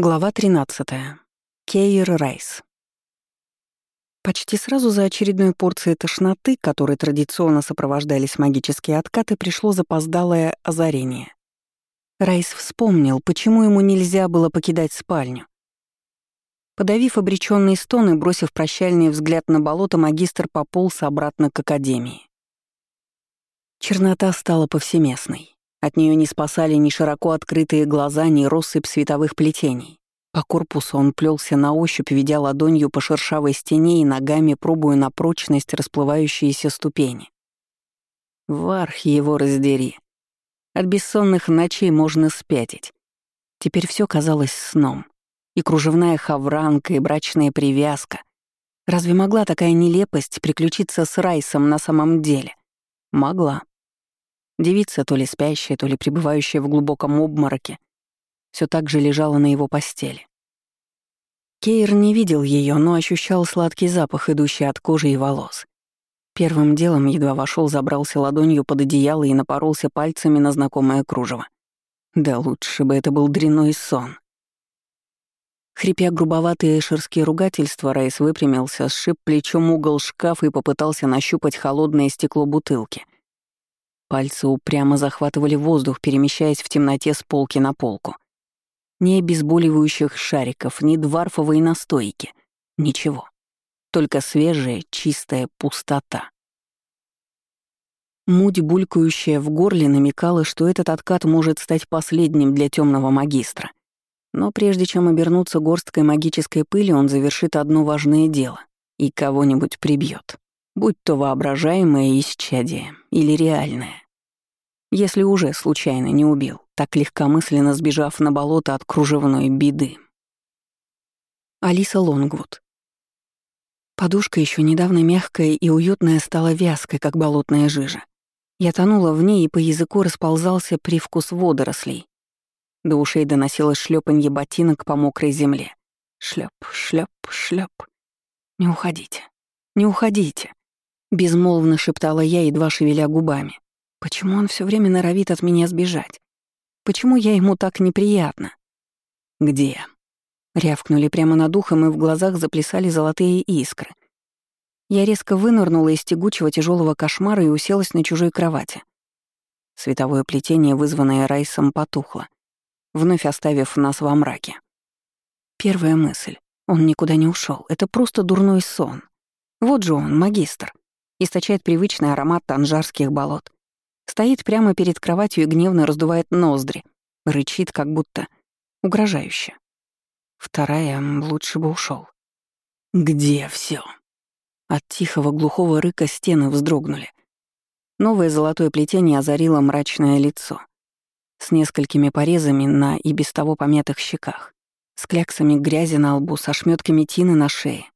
Глава 13. Кейр Райс. Почти сразу за очередной порцией тошноты, которой традиционно сопровождались магические откаты, пришло запоздалое озарение. Райс вспомнил, почему ему нельзя было покидать спальню. Подавив обреченный стон и бросив прощальный взгляд на болото, магистр пополз обратно к академии. Чернота стала повсеместной. От нее не спасали ни широко открытые глаза, ни россыпь световых плетений. По корпусу он плелся на ощупь, ведя ладонью по шершавой стене и ногами пробуя на прочность расплывающиеся ступени. Варх его раздери. От бессонных ночей можно спятить. Теперь все казалось сном. И кружевная хавранка, и брачная привязка. Разве могла такая нелепость приключиться с Райсом на самом деле? Могла. Девица, то ли спящая, то ли пребывающая в глубоком обмороке, все так же лежала на его постели. Кейр не видел ее, но ощущал сладкий запах, идущий от кожи и волос. Первым делом едва вошел, забрался ладонью под одеяло и напоролся пальцами на знакомое кружево. Да лучше бы это был дряной сон. Хрипя грубоватые эшерские ругательства, Райс выпрямился, сшиб плечом угол шкафа и попытался нащупать холодное стекло бутылки — Пальцы упрямо захватывали воздух, перемещаясь в темноте с полки на полку. Ни обезболивающих шариков, ни дварфовой настойки. Ничего. Только свежая, чистая пустота. Муть, булькающая в горле, намекала, что этот откат может стать последним для темного магистра. Но прежде чем обернуться горсткой магической пыли, он завершит одно важное дело и кого-нибудь прибьет будь то воображаемое исчадие или реальное. Если уже случайно не убил, так легкомысленно сбежав на болото от кружевной беды. Алиса Лонгвуд. Подушка еще недавно мягкая и уютная стала вязкой, как болотная жижа. Я тонула в ней, и по языку расползался привкус водорослей. До ушей доносилось шлепанье ботинок по мокрой земле. Шлеп, шлеп, шлеп. Не уходите, не уходите. Безмолвно шептала я, едва шевеля губами. Почему он все время норовит от меня сбежать? Почему я ему так неприятна? «Где?» Рявкнули прямо над ухом, и в глазах заплясали золотые искры. Я резко вынырнула из тягучего тяжелого кошмара и уселась на чужой кровати. Световое плетение, вызванное Райсом, потухло, вновь оставив нас во мраке. Первая мысль. Он никуда не ушел. Это просто дурной сон. Вот же он, магистр источает привычный аромат танжарских болот. Стоит прямо перед кроватью и гневно раздувает ноздри, рычит как будто угрожающе. Вторая лучше бы ушел. «Где все? От тихого глухого рыка стены вздрогнули. Новое золотое плетение озарило мрачное лицо. С несколькими порезами на и без того помятых щеках. С кляксами грязи на лбу, со шмётками тины на шее.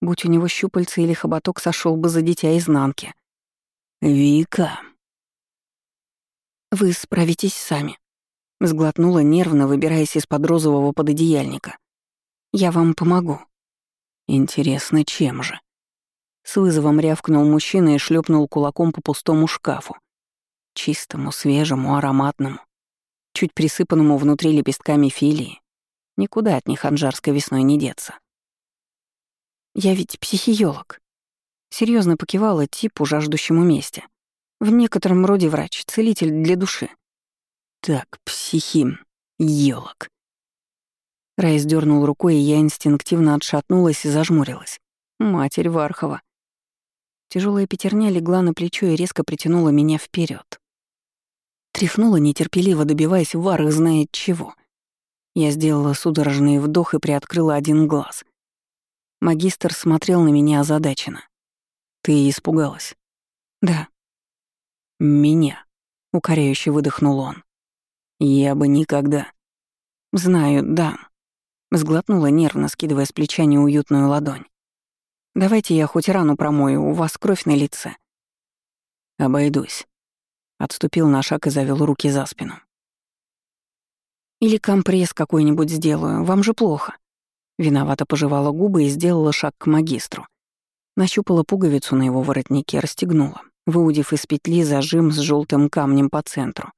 Будь у него щупальца или хоботок, сошел бы за дитя изнанки. «Вика!» «Вы справитесь сами», — сглотнула нервно, выбираясь из-под розового пододеяльника. «Я вам помогу». «Интересно, чем же?» С вызовом рявкнул мужчина и шлепнул кулаком по пустому шкафу. Чистому, свежему, ароматному, чуть присыпанному внутри лепестками филии. Никуда от них анжарской весной не деться. Я ведь психиолог. Серьезно покивала типу, жаждущему мести. В некотором роде врач, целитель для души. Так, психим, елок. Райс дернул рукой, и я инстинктивно отшатнулась и зажмурилась. Матерь Вархова. Тяжелая пятерня легла на плечо и резко притянула меня вперед. Тряхнула нетерпеливо, добиваясь Варх знает чего. Я сделала судорожный вдох и приоткрыла один глаз. Магистр смотрел на меня озадаченно. «Ты испугалась?» «Да». «Меня», — укоряюще выдохнул он. «Я бы никогда...» «Знаю, да». Сглотнула нервно, скидывая с плеча неуютную ладонь. «Давайте я хоть рану промою, у вас кровь на лице». «Обойдусь». Отступил на шаг и завел руки за спину. «Или компресс какой-нибудь сделаю, вам же плохо». Виновато пожевала губы и сделала шаг к магистру. Нащупала пуговицу на его воротнике, расстегнула, выудив из петли зажим с желтым камнем по центру.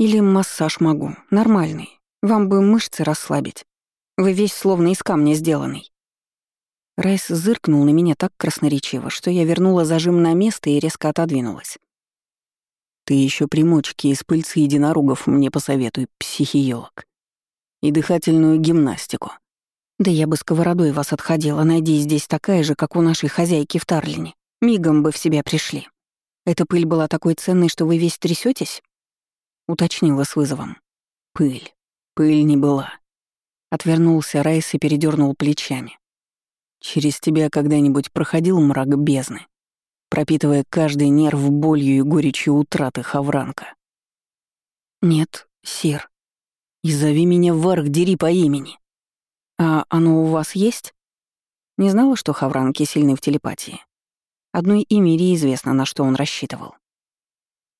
Или массаж могу, нормальный. Вам бы мышцы расслабить. Вы весь словно из камня сделанный». Райс зыркнул на меня так красноречиво, что я вернула зажим на место и резко отодвинулась. «Ты еще примочки из пыльцы единорогов мне посоветуй, психиолог. И дыхательную гимнастику». «Да я бы сковородой вас отходила, найди здесь такая же, как у нашей хозяйки в Тарлине. Мигом бы в себя пришли. Эта пыль была такой ценной, что вы весь трясетесь? Уточнила с вызовом. Пыль. Пыль не была. Отвернулся Райс и передернул плечами. Через тебя когда-нибудь проходил мрак бездны, пропитывая каждый нерв болью и горечью утраты Хавранка? Нет, сир. И зови меня Варх Дери по имени. А оно у вас есть? Не знала, что Хавранки сильны в телепатии. Одной Имире известно, на что он рассчитывал.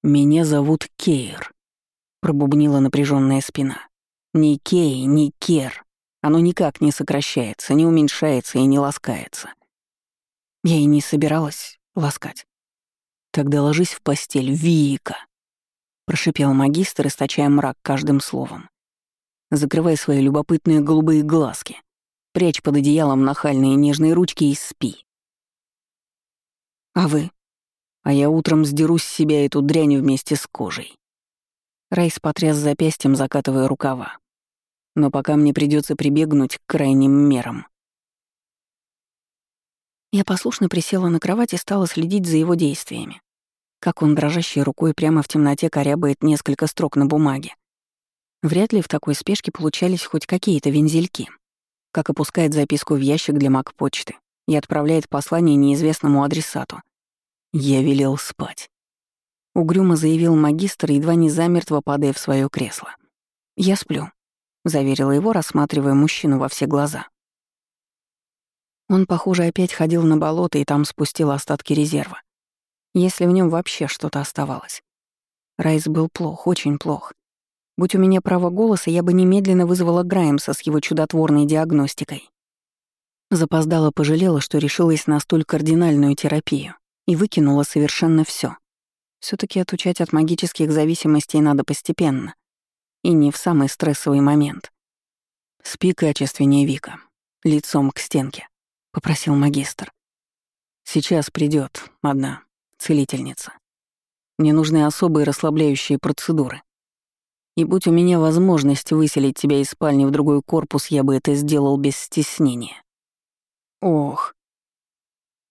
«Меня зовут Кейр», — пробубнила напряженная спина. «Ни Кей, ни Кер. Оно никак не сокращается, не уменьшается и не ласкается. Я и не собиралась ласкать. Тогда ложись в постель, Вика, прошипел магистр, источая мрак каждым словом. Закрывай свои любопытные голубые глазки. Прячь под одеялом нахальные нежные ручки и спи. А вы? А я утром сдеру с себя эту дрянь вместе с кожей. Райс потряс запястьем, закатывая рукава но пока мне придется прибегнуть к крайним мерам. Я послушно присела на кровать и стала следить за его действиями. Как он дрожащей рукой прямо в темноте корябает несколько строк на бумаге. Вряд ли в такой спешке получались хоть какие-то вензельки. Как опускает записку в ящик для маг-почты и отправляет послание неизвестному адресату. Я велел спать. Угрюмо заявил магистр, едва не замертво падая в свое кресло. «Я сплю», — заверила его, рассматривая мужчину во все глаза. Он, похоже, опять ходил на болото и там спустил остатки резерва. Если в нем вообще что-то оставалось. Райс был плох, очень плох. Будь у меня право голоса, я бы немедленно вызвала Граймса с его чудотворной диагностикой. Запоздала пожалела, что решилась на столь кардинальную терапию и выкинула совершенно все. все таки отучать от магических зависимостей надо постепенно, и не в самый стрессовый момент. «Спи качественнее, Вика, лицом к стенке», — попросил магистр. «Сейчас придет одна целительница. Мне нужны особые расслабляющие процедуры. И будь у меня возможность выселить тебя из спальни в другой корпус, я бы это сделал без стеснения. Ох.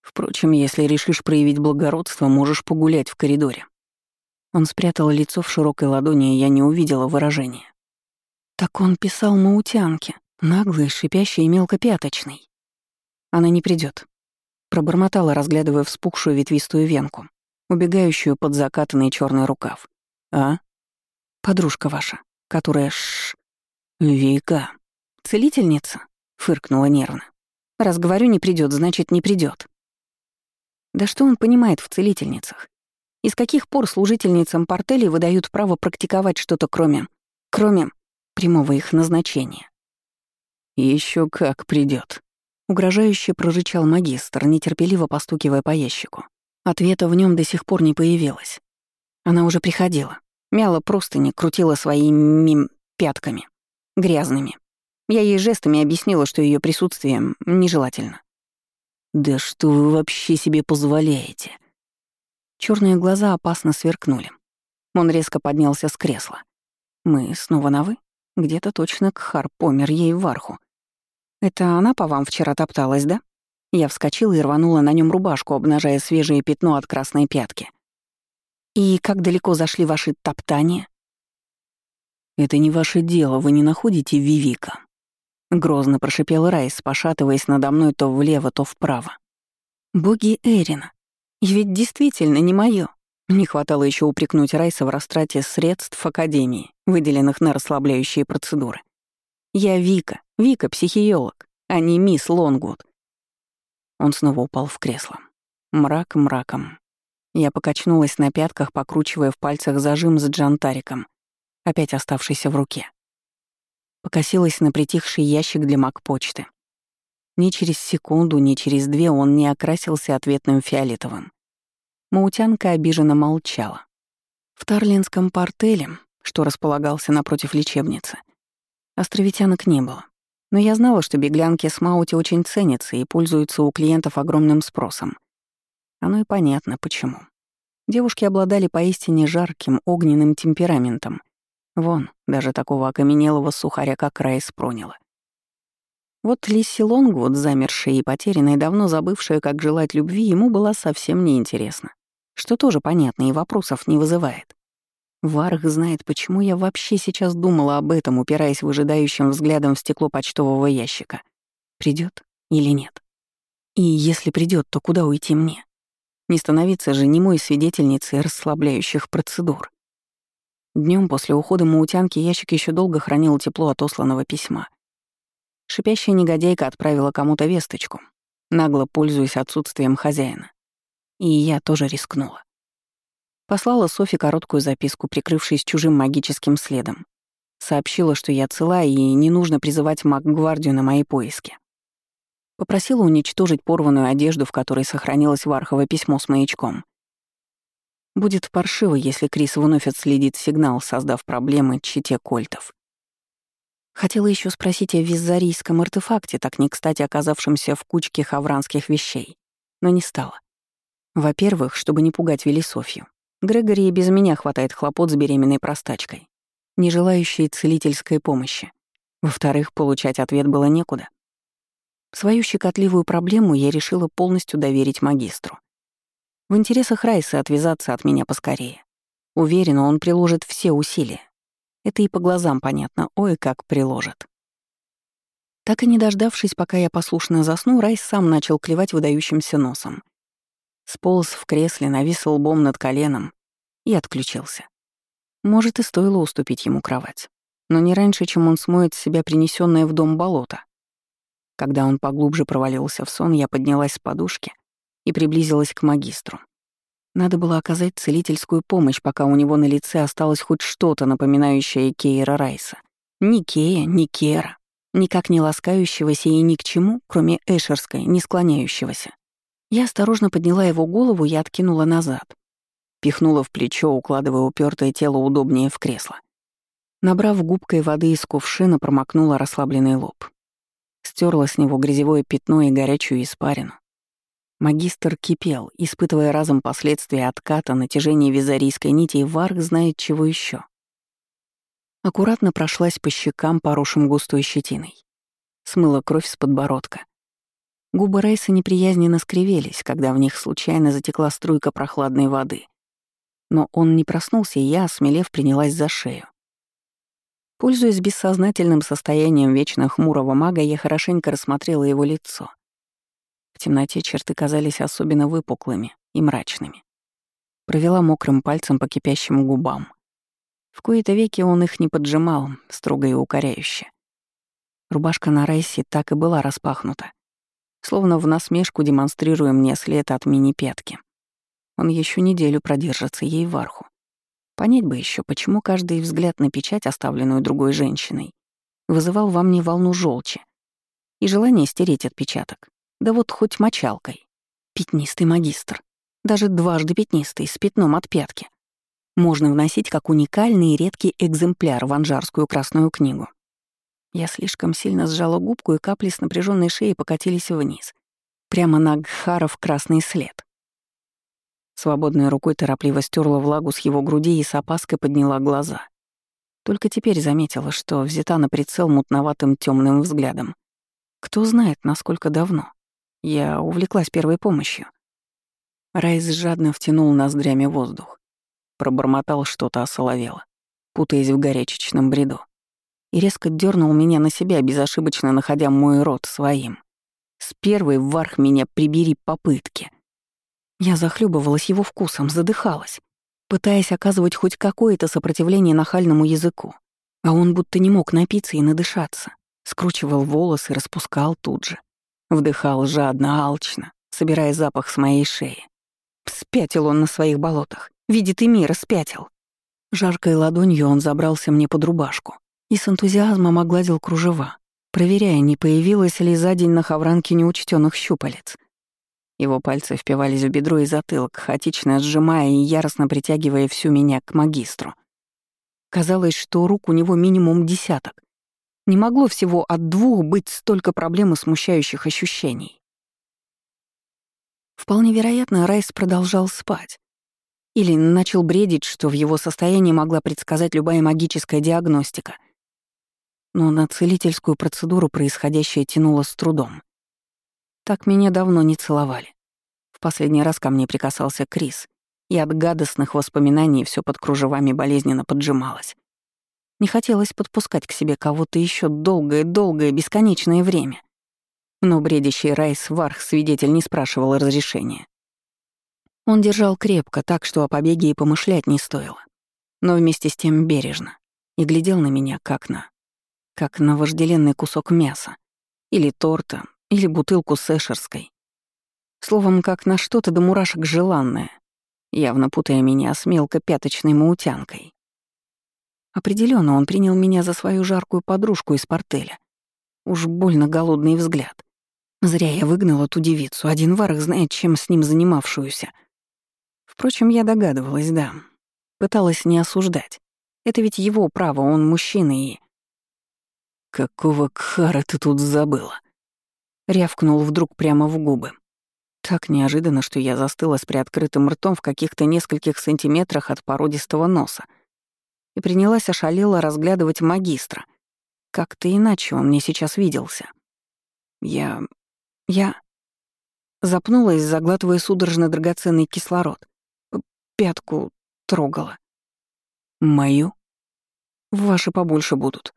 Впрочем, если решишь проявить благородство, можешь погулять в коридоре. Он спрятал лицо в широкой ладони, и я не увидела выражения. Так он писал маутянке, наглый, шипящий и мелкопяточный. Она не придет. Пробормотала, разглядывая вспухшую ветвистую венку, убегающую под закатанный черный рукав. А? Подружка ваша, которая ш... Вика. Целительница? Фыркнула нервно. Раз говорю, не придет, значит, не придет. Да что он понимает в целительницах? И с каких пор служительницам портелей выдают право практиковать что-то кроме... кроме прямого их назначения? Еще как придет. Угрожающе прорычал магистр, нетерпеливо постукивая по ящику. Ответа в нем до сих пор не появилось. Она уже приходила. Мяла простыни, крутила своими пятками. Грязными. Я ей жестами объяснила, что ее присутствие нежелательно. «Да что вы вообще себе позволяете?» Черные глаза опасно сверкнули. Он резко поднялся с кресла. Мы снова на «вы»? Где-то точно Кхар помер ей в арху. Это она по вам вчера топталась, да? Я вскочила и рванула на нем рубашку, обнажая свежее пятно от красной пятки. И как далеко зашли ваши топтания? Это не ваше дело, вы не находите Вивика. Грозно прошипел Райс, пошатываясь надо мной то влево, то вправо. Боги Эрина, и ведь действительно не моё. Не хватало еще упрекнуть Райса в растрате средств Академии, выделенных на расслабляющие процедуры. Я Вика, Вика-психиолог, а не мисс Лонгвуд. Он снова упал в кресло. Мрак мраком. Я покачнулась на пятках, покручивая в пальцах зажим с джантариком, опять оставшийся в руке. Покосилась на притихший ящик для маг-почты. Ни через секунду, ни через две он не окрасился ответным фиолетовым. Маутянка обиженно молчала. В Тарлинском портеле, что располагался напротив лечебницы, островитянок не было. Но я знала, что беглянки с Маути очень ценятся и пользуются у клиентов огромным спросом. Оно и понятно, почему. Девушки обладали поистине жарким, огненным темпераментом. Вон, даже такого окаменелого сухаря, как Райс, проняла. Вот Лисси Лонгвуд, замершая и потерянная, давно забывшая, как желать любви, ему была совсем неинтересна. Что тоже понятно и вопросов не вызывает. Варх знает, почему я вообще сейчас думала об этом, упираясь выжидающим взглядом в стекло почтового ящика. Придет или нет? И если придет, то куда уйти мне? Не становиться же немой свидетельницей расслабляющих процедур. Днем после ухода маутянки ящик еще долго хранил тепло от осланного письма. Шипящая негодяйка отправила кому-то весточку, нагло пользуясь отсутствием хозяина. И я тоже рискнула. Послала Софи короткую записку, прикрывшись чужим магическим следом. Сообщила, что я цела и не нужно призывать маг-гвардию на мои поиски. Попросила уничтожить порванную одежду, в которой сохранилось варховое письмо с маячком. Будет паршиво, если Крис вновь отследит сигнал, создав проблемы чите кольтов. Хотела еще спросить о визарийском артефакте, так не кстати оказавшемся в кучке хавранских вещей, но не стала. Во-первых, чтобы не пугать Велисофью. Грегори и без меня хватает хлопот с беременной простачкой, не желающей целительской помощи. Во-вторых, получать ответ было некуда. Свою щекотливую проблему я решила полностью доверить магистру. В интересах Райса отвязаться от меня поскорее. Уверена, он приложит все усилия. Это и по глазам понятно, ой, как приложит. Так и не дождавшись, пока я послушно засну, Райс сам начал клевать выдающимся носом. Сполз в кресле, навис лбом над коленом и отключился. Может, и стоило уступить ему кровать. Но не раньше, чем он смоет с себя принесенное в дом болото. Когда он поглубже провалился в сон, я поднялась с подушки и приблизилась к магистру. Надо было оказать целительскую помощь, пока у него на лице осталось хоть что-то, напоминающее Кейра Райса. Ни Кея, ни Кера. Никак не ласкающегося и ни к чему, кроме Эшерской, не склоняющегося. Я осторожно подняла его голову и откинула назад. Пихнула в плечо, укладывая упертое тело удобнее в кресло. Набрав губкой воды из кувшина, промокнула расслабленный лоб. Стерла с него грязевое пятно и горячую испарину. Магистр кипел, испытывая разом последствия отката, натяжения визарийской нити, и Варг знает чего еще. Аккуратно прошлась по щекам, поросшим густой щетиной. Смыла кровь с подбородка. Губы Райса неприязненно скривились, когда в них случайно затекла струйка прохладной воды. Но он не проснулся, и я, осмелев, принялась за шею. Пользуясь бессознательным состоянием вечно хмурого мага, я хорошенько рассмотрела его лицо. В темноте черты казались особенно выпуклыми и мрачными. Провела мокрым пальцем по кипящим губам. В кои-то веки он их не поджимал, строго и укоряюще. Рубашка на Райсе так и была распахнута словно в насмешку демонстрируя мне след от мини-пятки. Он еще неделю продержится ей в арху. Понять бы еще, почему каждый взгляд на печать, оставленную другой женщиной, вызывал во мне волну желчи и желание стереть отпечаток. Да вот хоть мочалкой. Пятнистый магистр. Даже дважды пятнистый, с пятном от пятки. Можно вносить как уникальный и редкий экземпляр в анжарскую красную книгу. Я слишком сильно сжала губку, и капли с напряженной шеи покатились вниз. Прямо на Гхаров красный след. Свободной рукой торопливо стерла влагу с его груди и с опаской подняла глаза. Только теперь заметила, что взята на прицел мутноватым темным взглядом. Кто знает, насколько давно. Я увлеклась первой помощью. Райс жадно втянул ноздрями воздух. Пробормотал что-то осоловело, путаясь в горячечном бреду и резко дернул меня на себя, безошибочно находя мой рот своим. С первой варх меня прибери попытки. Я захлебывалась его вкусом, задыхалась, пытаясь оказывать хоть какое-то сопротивление нахальному языку. А он будто не мог напиться и надышаться. Скручивал волосы, распускал тут же. Вдыхал жадно, алчно, собирая запах с моей шеи. Спятил он на своих болотах. Видит и мир, спятил. Жаркой ладонью он забрался мне под рубашку, и с энтузиазмом огладил кружева, проверяя, не появилось ли за день на хавранке неучтенных щупалец. Его пальцы впивались в бедро и затылок, хаотично сжимая и яростно притягивая всю меня к магистру. Казалось, что рук у него минимум десяток. Не могло всего от двух быть столько проблем и смущающих ощущений. Вполне вероятно, Райс продолжал спать. Или начал бредить, что в его состоянии могла предсказать любая магическая диагностика. Но на целительскую процедуру происходящее тянуло с трудом. Так меня давно не целовали. В последний раз ко мне прикасался Крис, и от гадостных воспоминаний все под кружевами болезненно поджималось. Не хотелось подпускать к себе кого-то еще долгое-долгое, бесконечное время. Но бредящий Райс Варх свидетель не спрашивал разрешения. Он держал крепко, так что о побеге и помышлять не стоило. Но вместе с тем бережно. И глядел на меня, как на... как на вожделенный кусок мяса. Или торта, или бутылку с эшерской. Словом, как на что-то до мурашек желанное, явно путая меня с мелкопяточной маутянкой. Определенно он принял меня за свою жаркую подружку из портеля. Уж больно голодный взгляд. Зря я выгнала ту девицу, один варах знает, чем с ним занимавшуюся. Впрочем, я догадывалась, да. Пыталась не осуждать. Это ведь его право, он мужчина и... «Какого кхара ты тут забыла?» Рявкнул вдруг прямо в губы. Так неожиданно, что я застыла с приоткрытым ртом в каких-то нескольких сантиметрах от породистого носа и принялась ошалело разглядывать магистра. Как-то иначе он мне сейчас виделся. Я... я... Запнулась, заглатывая судорожно драгоценный кислород. Пятку трогала. Мою? Ваши побольше будут.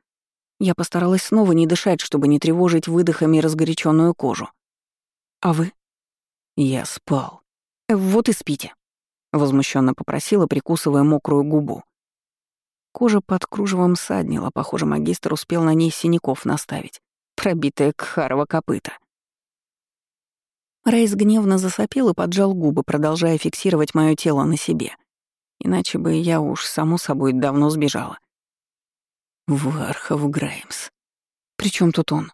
Я постаралась снова не дышать, чтобы не тревожить выдохами разгоряченную кожу. А вы? Я спал. Вот и спите. Возмущенно попросила, прикусывая мокрую губу. Кожа под кружевом саднила, похоже, магистр успел на ней синяков наставить. Пробитая кхарова копыта. Рейс гневно засопел и поджал губы, продолжая фиксировать мое тело на себе. Иначе бы я уж, само собой, давно сбежала. Вархов Граймс. При чем тут он?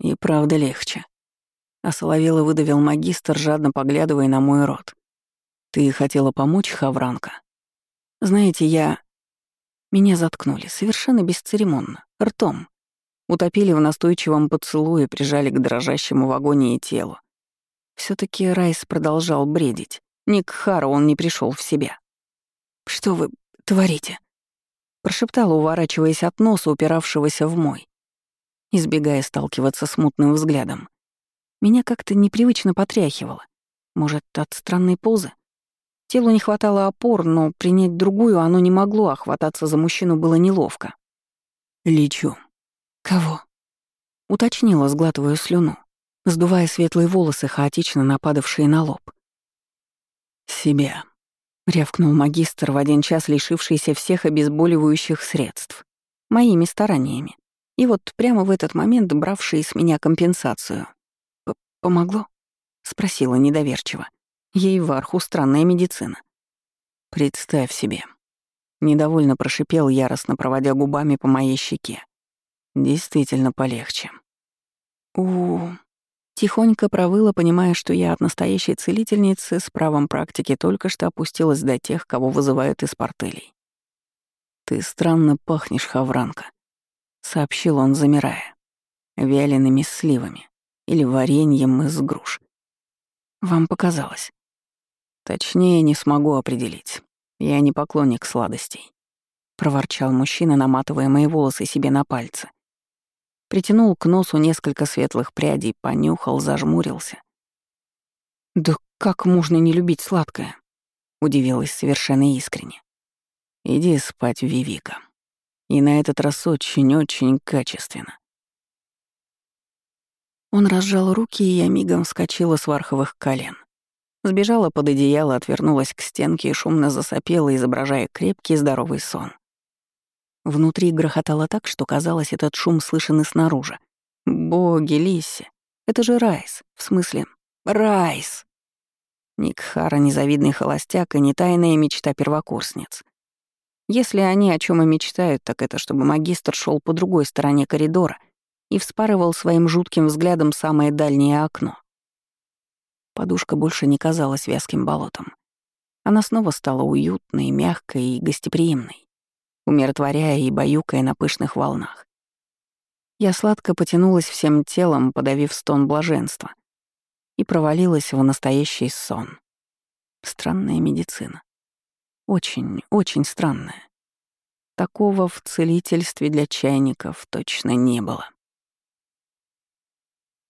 И правда легче. Осоловело выдавил магистр, жадно поглядывая на мой рот. «Ты хотела помочь, Хавранка?» «Знаете, я...» Меня заткнули, совершенно бесцеремонно, ртом. Утопили в настойчивом поцелуе, прижали к дрожащему в агонии телу. все таки Райс продолжал бредить. Ни к Хару он не пришел в себя. «Что вы творите?» Прошептала, уворачиваясь от носа, упиравшегося в мой, избегая сталкиваться с мутным взглядом. Меня как-то непривычно потряхивало. Может, от странной позы? Телу не хватало опор, но принять другую оно не могло, а хвататься за мужчину было неловко. «Лечу». «Кого?» Уточнила, сглатывая слюну, сдувая светлые волосы, хаотично нападавшие на лоб. «Себя», — рявкнул магистр, в один час лишившийся всех обезболивающих средств. Моими стараниями. И вот прямо в этот момент бравший с меня компенсацию. «Помогло?» — спросила недоверчиво. Ей в арху странная медицина. «Представь себе». Недовольно прошипел, яростно проводя губами по моей щеке. Действительно полегче. у Тихонько провыла, понимая, что я от настоящей целительницы с правом практики только что опустилась до тех, кого вызывают из портелей. «Ты странно пахнешь, Хавранка», — сообщил он, замирая. «Вялеными сливами или вареньем из груш. Вам показалось. Точнее, не смогу определить. Я не поклонник сладостей. Проворчал мужчина, наматывая мои волосы себе на пальцы. Притянул к носу несколько светлых прядей, понюхал, зажмурился. «Да как можно не любить сладкое?» — удивилась совершенно искренне. «Иди спать, Вивика. И на этот раз очень-очень качественно. Он разжал руки, и я мигом вскочила с варховых колен. Сбежала под одеяло, отвернулась к стенке и шумно засопела, изображая крепкий здоровый сон. Внутри грохотало так, что казалось, этот шум слышен и снаружи. Боги, Лисси, это же Райс, в смысле, Райс. Ник Хара — незавидный холостяк и не тайная мечта первокурсниц. Если они о чем и мечтают, так это чтобы магистр шел по другой стороне коридора и вспарывал своим жутким взглядом самое дальнее окно. Подушка больше не казалась вязким болотом. Она снова стала уютной, мягкой и гостеприимной, умиротворяя и баюкая на пышных волнах. Я сладко потянулась всем телом, подавив стон блаженства, и провалилась в настоящий сон. Странная медицина. Очень, очень странная. Такого в целительстве для чайников точно не было.